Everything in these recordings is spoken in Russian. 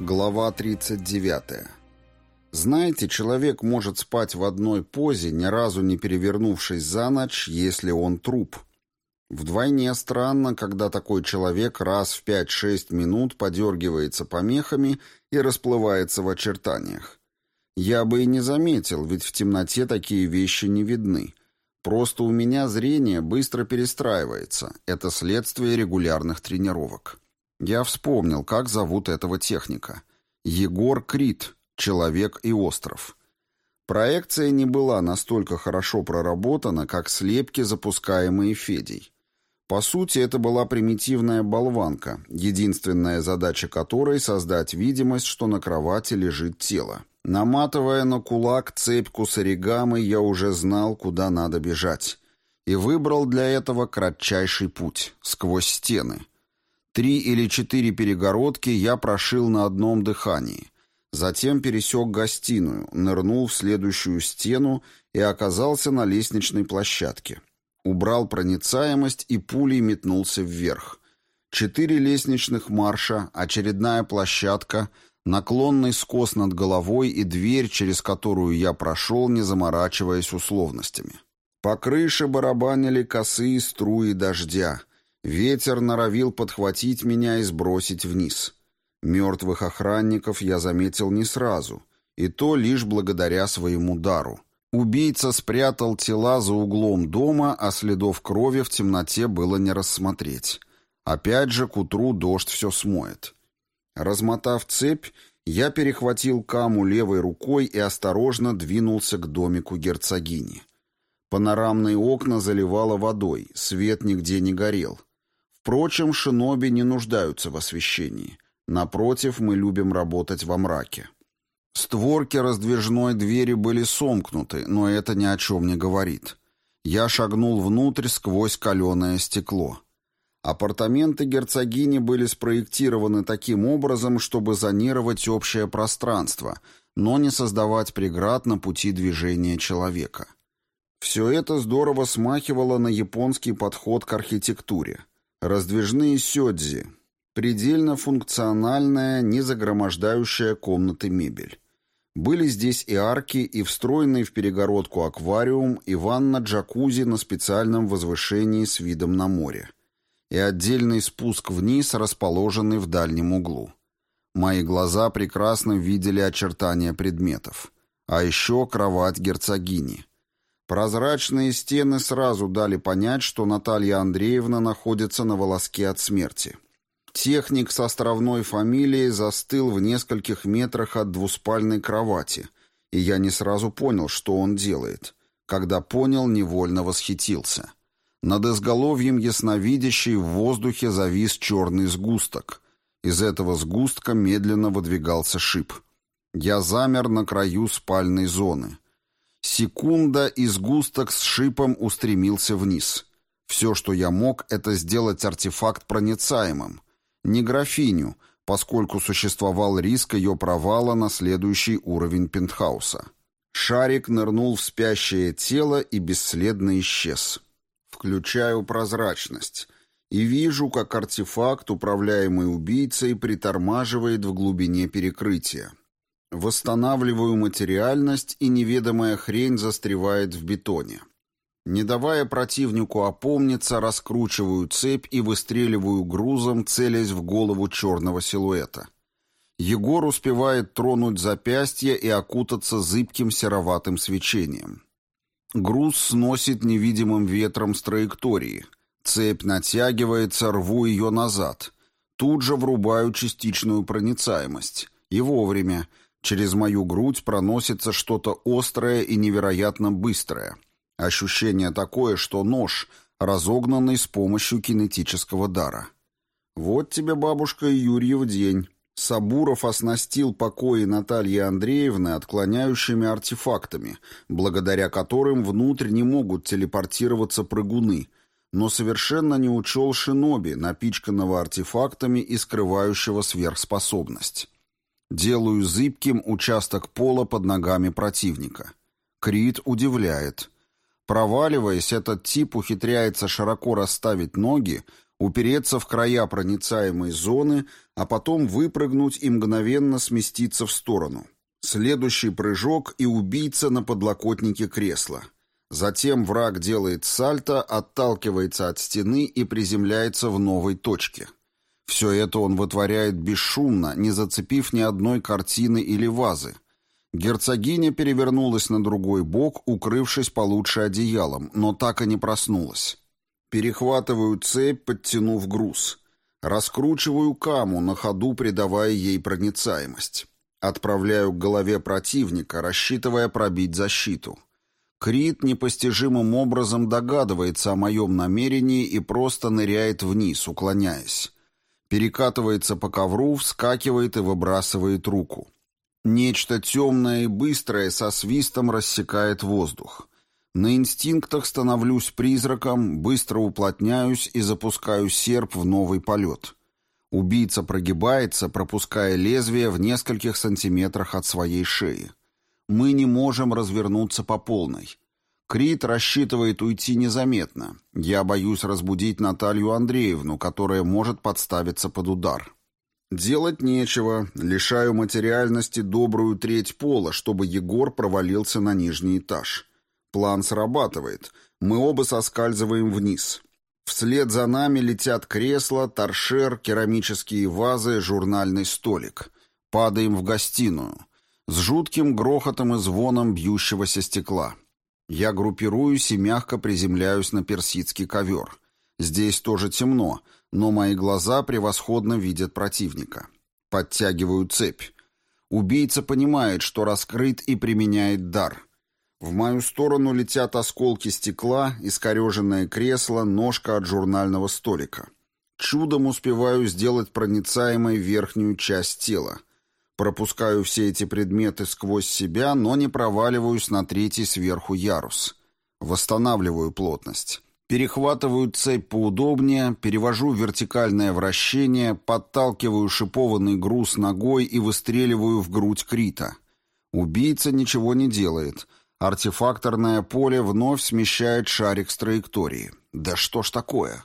Глава 39. Знаете, человек может спать в одной позе, ни разу не перевернувшись за ночь, если он труп. Вдвойне странно, когда такой человек раз в 5-6 минут подергивается помехами и расплывается в очертаниях. Я бы и не заметил, ведь в темноте такие вещи не видны. Просто у меня зрение быстро перестраивается. Это следствие регулярных тренировок. Я вспомнил, как зовут этого техника. Егор Крит, «Человек и остров». Проекция не была настолько хорошо проработана, как слепки, запускаемые Федей. По сути, это была примитивная болванка, единственная задача которой — создать видимость, что на кровати лежит тело. Наматывая на кулак цепь кусаригамы, я уже знал, куда надо бежать. И выбрал для этого кратчайший путь — сквозь стены — Три или четыре перегородки я прошил на одном дыхании. Затем пересек гостиную, нырнул в следующую стену и оказался на лестничной площадке. Убрал проницаемость и пулей метнулся вверх. Четыре лестничных марша, очередная площадка, наклонный скос над головой и дверь, через которую я прошел, не заморачиваясь условностями. По крыше барабанили косые струи дождя — Ветер норовил подхватить меня и сбросить вниз. Мертвых охранников я заметил не сразу, и то лишь благодаря своему дару. Убийца спрятал тела за углом дома, а следов крови в темноте было не рассмотреть. Опять же, к утру дождь все смоет. Размотав цепь, я перехватил каму левой рукой и осторожно двинулся к домику герцогини. Панорамные окна заливало водой, свет нигде не горел. Впрочем, шиноби не нуждаются в освещении. Напротив, мы любим работать во мраке. Створки раздвижной двери были сомкнуты, но это ни о чем не говорит. Я шагнул внутрь сквозь каленое стекло. Апартаменты герцогини были спроектированы таким образом, чтобы зонировать общее пространство, но не создавать преград на пути движения человека. Все это здорово смахивало на японский подход к архитектуре. Раздвижные сёдзи. Предельно функциональная, не загромождающая комнаты мебель. Были здесь и арки, и встроенный в перегородку аквариум, и ванна-джакузи на специальном возвышении с видом на море. И отдельный спуск вниз, расположенный в дальнем углу. Мои глаза прекрасно видели очертания предметов. А еще кровать герцогини. Прозрачные стены сразу дали понять, что Наталья Андреевна находится на волоске от смерти. Техник с островной фамилией застыл в нескольких метрах от двуспальной кровати, и я не сразу понял, что он делает. Когда понял, невольно восхитился. Над изголовьем ясновидящей в воздухе завис черный сгусток. Из этого сгустка медленно выдвигался шип. Я замер на краю спальной зоны. Секунда, и сгусток с шипом устремился вниз. Все, что я мог, это сделать артефакт проницаемым. Не графиню, поскольку существовал риск ее провала на следующий уровень пентхауса. Шарик нырнул в спящее тело и бесследно исчез. Включаю прозрачность и вижу, как артефакт, управляемый убийцей, притормаживает в глубине перекрытия. Восстанавливаю материальность, и неведомая хрень застревает в бетоне. Не давая противнику опомниться, раскручиваю цепь и выстреливаю грузом, целясь в голову черного силуэта. Егор успевает тронуть запястье и окутаться зыбким сероватым свечением. Груз сносит невидимым ветром с траектории. Цепь натягивается, рву ее назад. Тут же врубаю частичную проницаемость. И вовремя — Через мою грудь проносится что-то острое и невероятно быстрое. Ощущение такое, что нож, разогнанный с помощью кинетического дара. Вот тебе, бабушка, Юрьев день. Сабуров оснастил покои Натальи Андреевны отклоняющими артефактами, благодаря которым внутрь не могут телепортироваться прыгуны, но совершенно не учел шиноби, напичканного артефактами и скрывающего сверхспособность. Делаю зыбким участок пола под ногами противника. Крит удивляет. Проваливаясь, этот тип ухитряется широко расставить ноги, упереться в края проницаемой зоны, а потом выпрыгнуть и мгновенно сместиться в сторону. Следующий прыжок и убийца на подлокотнике кресла. Затем враг делает сальто, отталкивается от стены и приземляется в новой точке. Все это он вытворяет бесшумно, не зацепив ни одной картины или вазы. Герцогиня перевернулась на другой бок, укрывшись получше одеялом, но так и не проснулась. Перехватываю цепь, подтянув груз. Раскручиваю каму, на ходу придавая ей проницаемость. Отправляю к голове противника, рассчитывая пробить защиту. Крит непостижимым образом догадывается о моем намерении и просто ныряет вниз, уклоняясь. Перекатывается по ковру, вскакивает и выбрасывает руку. Нечто темное и быстрое со свистом рассекает воздух. На инстинктах становлюсь призраком, быстро уплотняюсь и запускаю серп в новый полет. Убийца прогибается, пропуская лезвие в нескольких сантиметрах от своей шеи. Мы не можем развернуться по полной. Крит рассчитывает уйти незаметно. Я боюсь разбудить Наталью Андреевну, которая может подставиться под удар. Делать нечего, лишаю материальности добрую треть пола, чтобы Егор провалился на нижний этаж. План срабатывает. Мы оба соскальзываем вниз. Вслед за нами летят кресла, торшер, керамические вазы, журнальный столик. Падаем в гостиную. С жутким грохотом и звоном бьющегося стекла. Я группируюсь и мягко приземляюсь на персидский ковер. Здесь тоже темно, но мои глаза превосходно видят противника. Подтягиваю цепь. Убийца понимает, что раскрыт и применяет дар. В мою сторону летят осколки стекла, искореженное кресло, ножка от журнального столика. Чудом успеваю сделать проницаемой верхнюю часть тела. Пропускаю все эти предметы сквозь себя, но не проваливаюсь на третий сверху ярус. Восстанавливаю плотность. Перехватываю цепь поудобнее, перевожу вертикальное вращение, подталкиваю шипованный груз ногой и выстреливаю в грудь Крита. Убийца ничего не делает — Артефакторное поле вновь смещает шарик с траектории. Да что ж такое?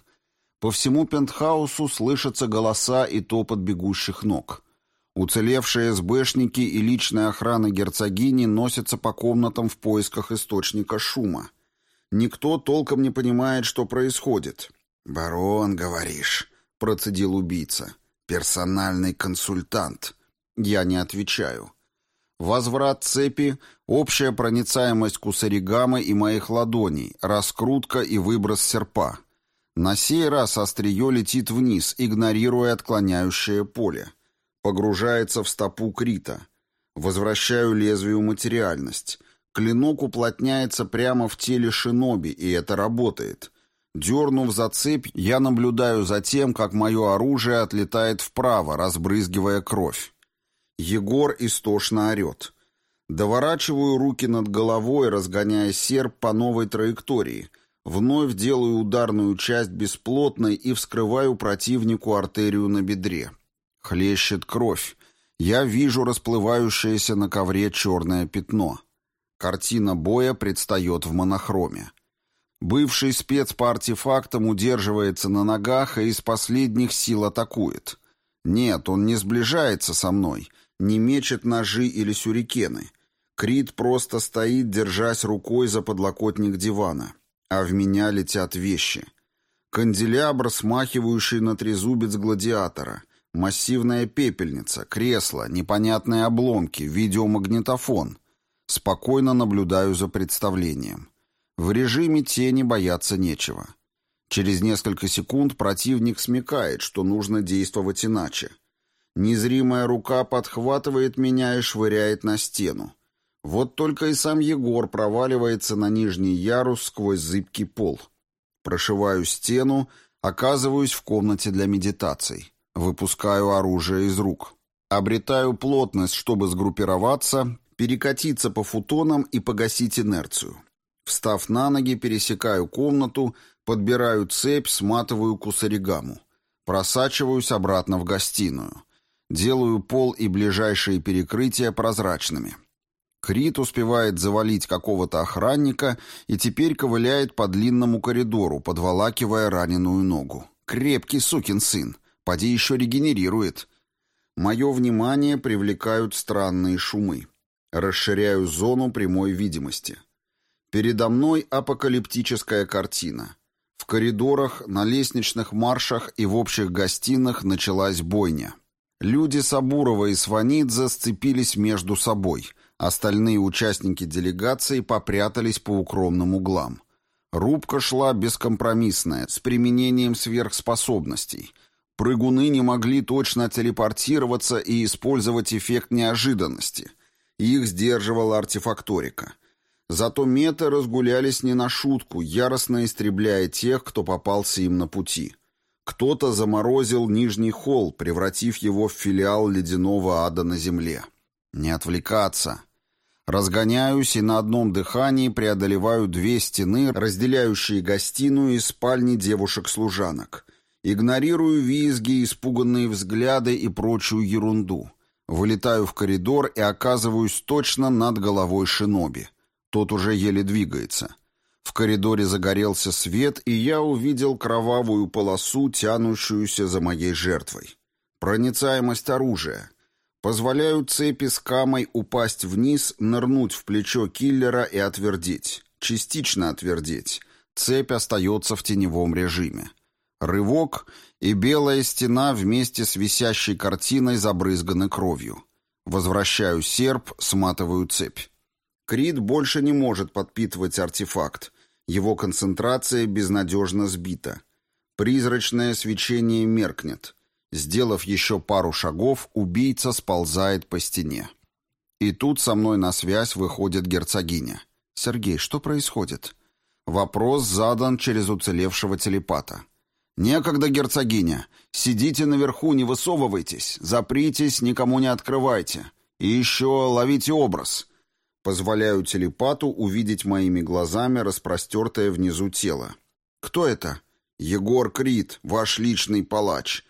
По всему пентхаусу слышатся голоса и топот бегущих ног. Уцелевшие СБшники и личная охрана герцогини носятся по комнатам в поисках источника шума. Никто толком не понимает, что происходит. «Барон, говоришь», — процедил убийца. «Персональный консультант». Я не отвечаю. Возврат цепи, общая проницаемость кусаригамы и моих ладоней, раскрутка и выброс серпа. На сей раз острие летит вниз, игнорируя отклоняющее поле. Погружается в стопу Крита. Возвращаю лезвию материальность. Клинок уплотняется прямо в теле шиноби, и это работает. Дернув за цепь, я наблюдаю за тем, как мое оружие отлетает вправо, разбрызгивая кровь. Егор истошно орет. Доворачиваю руки над головой, разгоняя серп по новой траектории. Вновь делаю ударную часть бесплотной и вскрываю противнику артерию на бедре. Хлещет кровь. Я вижу расплывающееся на ковре черное пятно. Картина боя предстает в монохроме. Бывший спец по артефактам удерживается на ногах и из последних сил атакует. Нет, он не сближается со мной — не мечет ножи или сюрикены. Крит просто стоит, держась рукой за подлокотник дивана. А в меня летят вещи. Канделябр, смахивающий на трезубец гладиатора. Массивная пепельница, кресло, непонятные обломки, видеомагнитофон. Спокойно наблюдаю за представлением. В режиме тени бояться нечего. Через несколько секунд противник смекает, что нужно действовать иначе. Незримая рука подхватывает меня и швыряет на стену. Вот только и сам Егор проваливается на нижний ярус сквозь зыбкий пол. Прошиваю стену, оказываюсь в комнате для медитаций. Выпускаю оружие из рук. Обретаю плотность, чтобы сгруппироваться, перекатиться по футонам и погасить инерцию. Встав на ноги, пересекаю комнату, подбираю цепь, сматываю кусаригаму. Просачиваюсь обратно в гостиную. Делаю пол и ближайшие перекрытия прозрачными. Крит успевает завалить какого-то охранника и теперь ковыляет по длинному коридору, подволакивая раненую ногу. Крепкий сукин сын. Поди еще регенерирует. Мое внимание привлекают странные шумы. Расширяю зону прямой видимости. Передо мной апокалиптическая картина. В коридорах, на лестничных маршах и в общих гостиных началась бойня. Люди Сабурова и Сванидзе сцепились между собой. Остальные участники делегации попрятались по укромным углам. Рубка шла бескомпромиссная, с применением сверхспособностей. Прыгуны не могли точно телепортироваться и использовать эффект неожиданности. Их сдерживала артефакторика. Зато меты разгулялись не на шутку, яростно истребляя тех, кто попался им на пути. Кто-то заморозил Нижний холл, превратив его в филиал ледяного ада на земле. Не отвлекаться. Разгоняюсь и на одном дыхании преодолеваю две стены, разделяющие гостиную и спальни девушек-служанок. Игнорирую визги, испуганные взгляды и прочую ерунду. Вылетаю в коридор и оказываюсь точно над головой шиноби. Тот уже еле двигается. В коридоре загорелся свет, и я увидел кровавую полосу, тянущуюся за моей жертвой. Проницаемость оружия. Позволяю цепи с камой упасть вниз, нырнуть в плечо киллера и отвердеть. Частично отвердеть. Цепь остается в теневом режиме. Рывок, и белая стена вместе с висящей картиной забрызганы кровью. Возвращаю серп, сматываю цепь. Крит больше не может подпитывать артефакт. Его концентрация безнадежно сбита. Призрачное свечение меркнет. Сделав еще пару шагов, убийца сползает по стене. И тут со мной на связь выходит герцогиня. «Сергей, что происходит?» Вопрос задан через уцелевшего телепата. «Некогда, герцогиня. Сидите наверху, не высовывайтесь. Запритесь, никому не открывайте. И еще ловите образ. Позволяю телепату увидеть моими глазами распростертое внизу тело. «Кто это?» «Егор Крид, ваш личный палач.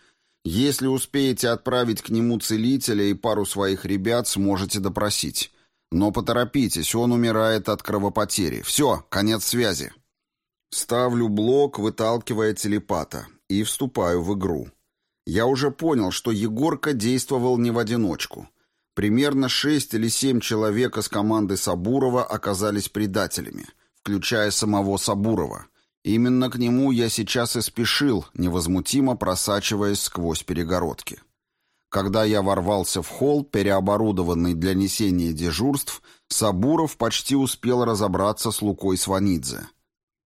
Если успеете отправить к нему целителя и пару своих ребят, сможете допросить. Но поторопитесь, он умирает от кровопотери. Все, конец связи». Ставлю блок, выталкивая телепата, и вступаю в игру. Я уже понял, что Егорка действовал не в одиночку. Примерно шесть или семь человек из команды Сабурова оказались предателями, включая самого Сабурова. Именно к нему я сейчас и спешил, невозмутимо просачиваясь сквозь перегородки. Когда я ворвался в холл, переоборудованный для несения дежурств, Сабуров почти успел разобраться с Лукой Сванидзе.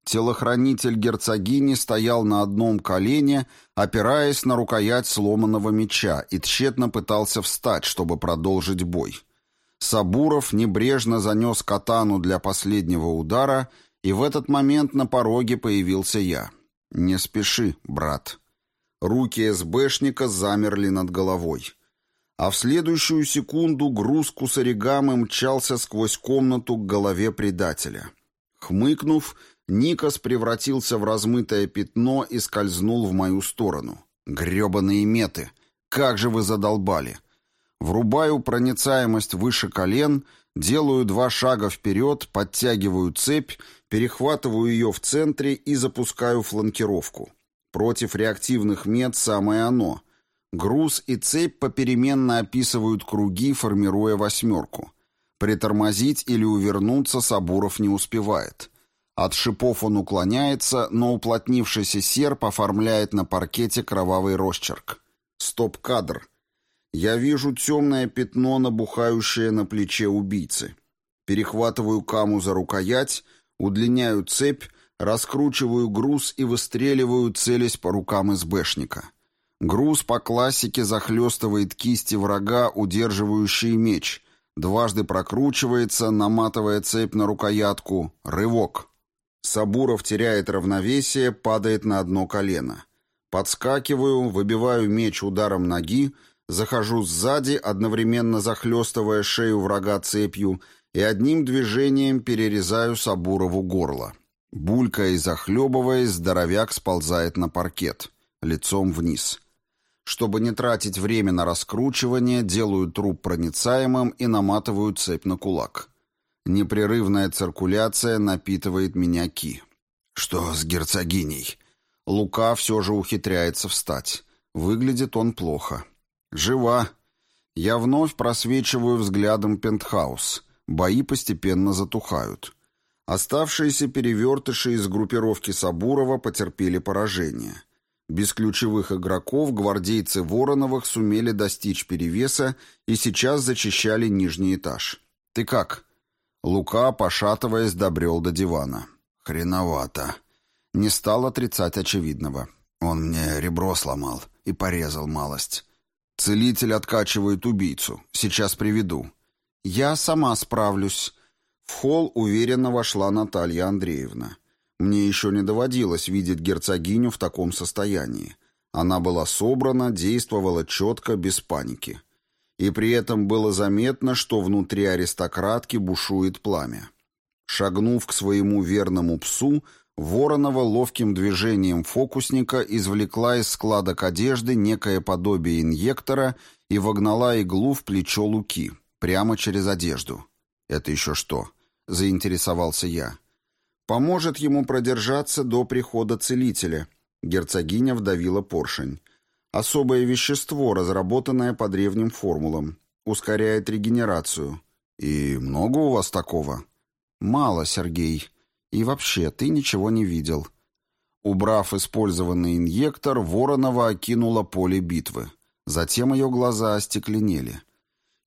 Телохранитель герцогини стоял на одном колене, опираясь на рукоять сломанного меча, и тщетно пытался встать, чтобы продолжить бой. Сабуров небрежно занес катану для последнего удара, и в этот момент на пороге появился я. «Не спеши, брат». Руки СБшника замерли над головой. А в следующую секунду груз кусаригамы мчался сквозь комнату к голове предателя. Хмыкнув, Никос превратился в размытое пятно и скользнул в мою сторону. Грёбаные меты! Как же вы задолбали! Врубаю проницаемость выше колен, делаю два шага вперед, подтягиваю цепь, перехватываю ее в центре и запускаю фланкировку. Против реактивных мет самое оно. Груз и цепь попеременно описывают круги, формируя восьмерку. Притормозить или увернуться Сабуров не успевает. От шипов он уклоняется, но уплотнившийся серп оформляет на паркете кровавый росчерк. Стоп-кадр. Я вижу темное пятно, набухающее на плече убийцы. Перехватываю каму за рукоять, удлиняю цепь, раскручиваю груз и выстреливаю, целясь по рукам СБшника. Груз по классике захлестывает кисти врага, удерживающие меч. Дважды прокручивается, наматывая цепь на рукоятку. Рывок. Сабуров теряет равновесие, падает на одно колено. Подскакиваю, выбиваю меч ударом ноги, захожу сзади, одновременно захлестывая шею врага цепью, и одним движением перерезаю Сабурову горло. Булькая и захлебываясь, здоровяк сползает на паркет, лицом вниз. Чтобы не тратить время на раскручивание, делаю труп проницаемым и наматываю цепь на кулак. Непрерывная циркуляция напитывает меня ки. Что с герцогиней? Лука все же ухитряется встать. Выглядит он плохо. Жива. Я вновь просвечиваю взглядом пентхаус. Бои постепенно затухают. Оставшиеся перевертыши из группировки Сабурова потерпели поражение. Без ключевых игроков гвардейцы Вороновых сумели достичь перевеса и сейчас зачищали нижний этаж. «Ты как?» Лука, пошатываясь, добрел до дивана. «Хреновато». Не стал отрицать очевидного. Он мне ребро сломал и порезал малость. Целитель откачивает убийцу. Сейчас приведу. Я сама справлюсь. В холл уверенно вошла Наталья Андреевна. Мне еще не доводилось видеть герцогиню в таком состоянии. Она была собрана, действовала четко, без паники. И при этом было заметно, что внутри аристократки бушует пламя. Шагнув к своему верному псу, Воронова ловким движением фокусника извлекла из складок одежды некое подобие инъектора и вогнала иглу в плечо Луки, прямо через одежду. «Это еще что?» — заинтересовался я. «Поможет ему продержаться до прихода целителя». Герцогиня вдавила поршень. «Особое вещество, разработанное по древним формулам. Ускоряет регенерацию». «И много у вас такого?» «Мало, Сергей», и вообще, ты ничего не видел». Убрав использованный инъектор, Воронова окинула поле битвы. Затем ее глаза остекленели.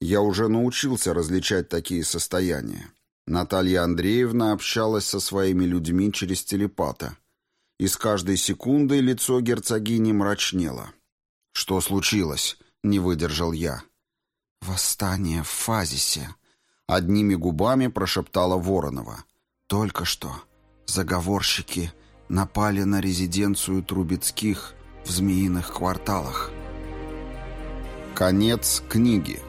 Я уже научился различать такие состояния. Наталья Андреевна общалась со своими людьми через телепата. И с каждой секундой лицо герцогини мрачнело. «Что случилось?» — не выдержал я. «Восстание в Фазисе», — одними губами прошептала Воронова. Только что заговорщики напали на резиденцию Трубецких в Змеиных кварталах. Конец книги.